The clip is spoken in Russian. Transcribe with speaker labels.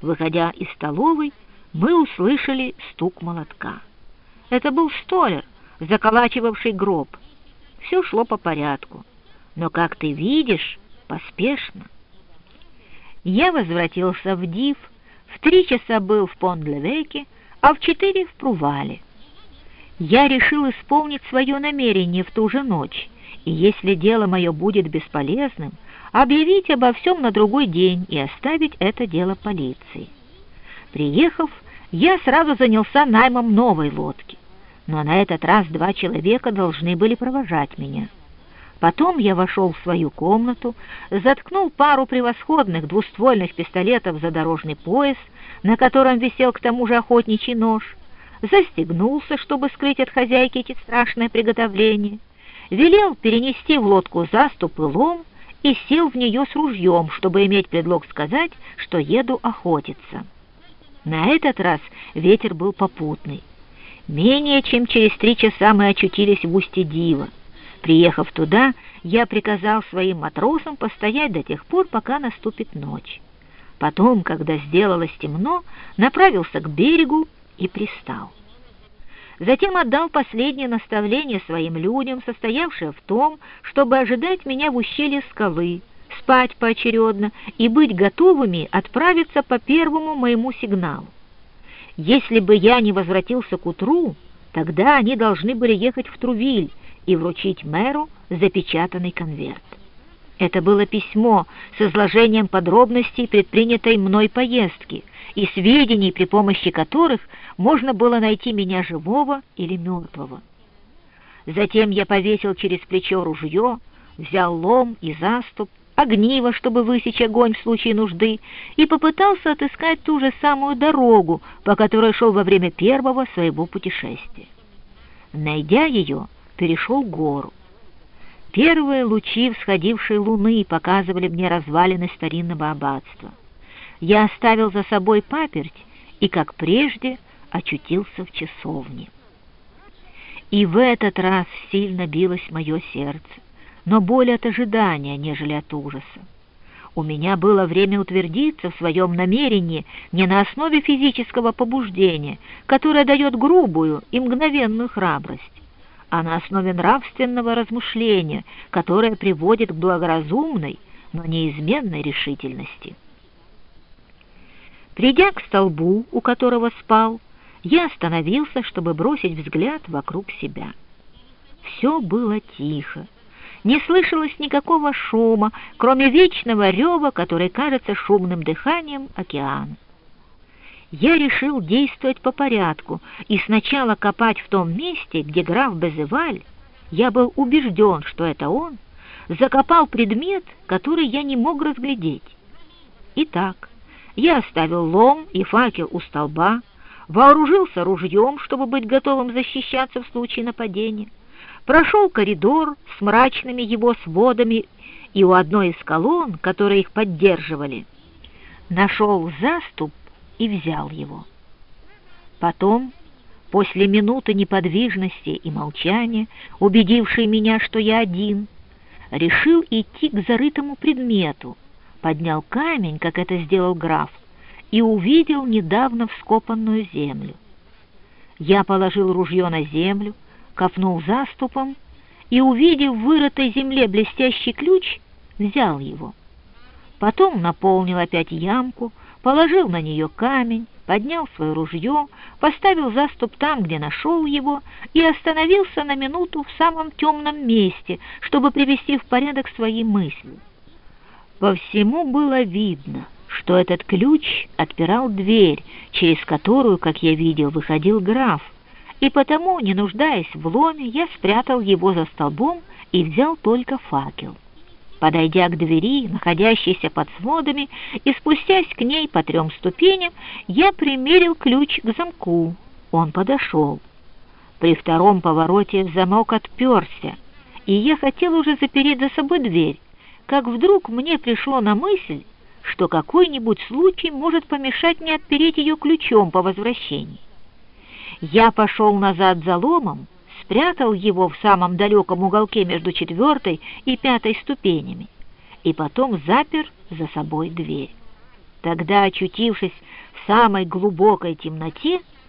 Speaker 1: Выходя из столовой, мы услышали стук молотка. Это был столер, заколачивавший гроб. Все шло по порядку, но, как ты видишь, поспешно. Я возвратился в Див, в три часа был в Пондлевеке, а в четыре в Прувале. Я решил исполнить свое намерение в ту же ночь, и если дело мое будет бесполезным, объявить обо всем на другой день и оставить это дело полиции. Приехав, я сразу занялся наймом новой лодки, но на этот раз два человека должны были провожать меня. Потом я вошел в свою комнату, заткнул пару превосходных двуствольных пистолетов за дорожный пояс, на котором висел к тому же охотничий нож, застегнулся, чтобы скрыть от хозяйки эти страшные приготовления, велел перенести в лодку заступ и лом и сел в нее с ружьем, чтобы иметь предлог сказать, что еду охотиться. На этот раз ветер был попутный. Менее чем через три часа мы очутились в устье Дива. Приехав туда, я приказал своим матросам постоять до тех пор, пока наступит ночь. Потом, когда сделалось темно, направился к берегу и пристал. Затем отдал последнее наставление своим людям, состоявшее в том, чтобы ожидать меня в ущелье скалы, спать поочередно и быть готовыми отправиться по первому моему сигналу. Если бы я не возвратился к утру, тогда они должны были ехать в Трувиль и вручить мэру запечатанный конверт. Это было письмо с изложением подробностей предпринятой мной поездки и сведений, при помощи которых можно было найти меня живого или мертвого. Затем я повесил через плечо ружье, взял лом и заступ, огниво, чтобы высечь огонь в случае нужды, и попытался отыскать ту же самую дорогу, по которой шел во время первого своего путешествия. Найдя ее, перешел гору. Первые лучи всходившей луны показывали мне развалины старинного аббатства. Я оставил за собой паперть и, как прежде, очутился в часовне. И в этот раз сильно билось мое сердце, но более от ожидания, нежели от ужаса. У меня было время утвердиться в своем намерении не на основе физического побуждения, которое дает грубую и мгновенную храбрость, а на основе нравственного размышления, которое приводит к благоразумной, но неизменной решительности. Придя к столбу, у которого спал, я остановился, чтобы бросить взгляд вокруг себя. Все было тихо. Не слышалось никакого шума, кроме вечного рева, который кажется шумным дыханием океана я решил действовать по порядку и сначала копать в том месте, где граф Безеваль, я был убежден, что это он, закопал предмет, который я не мог разглядеть. Итак, я оставил лом и факел у столба, вооружился ружьем, чтобы быть готовым защищаться в случае нападения, прошел коридор с мрачными его сводами и у одной из колонн, которые их поддерживали, нашел заступ и взял его. Потом, после минуты неподвижности и молчания, убедившей меня, что я один, решил идти к зарытому предмету, поднял камень, как это сделал граф, и увидел недавно вскопанную землю. Я положил ружье на землю, копнул заступом и, увидев в вырытой земле блестящий ключ, взял его. Потом наполнил опять ямку, положил на нее камень, поднял свое ружье, поставил заступ там, где нашел его, и остановился на минуту в самом темном месте, чтобы привести в порядок свои мысли. По всему было видно, что этот ключ отпирал дверь, через которую, как я видел, выходил граф, и потому, не нуждаясь в ломе, я спрятал его за столбом и взял только факел. Подойдя к двери, находящейся под сводами, и спустясь к ней по трем ступеням, я примерил ключ к замку. Он подошел. При втором повороте замок отперся, и я хотел уже запереть за собой дверь, как вдруг мне пришло на мысль, что какой-нибудь случай может помешать мне отпереть ее ключом по возвращении. Я пошел назад за ломом, спрятал его в самом далеком уголке между четвертой и пятой ступенями и потом запер за собой дверь. Тогда, очутившись в самой глубокой темноте,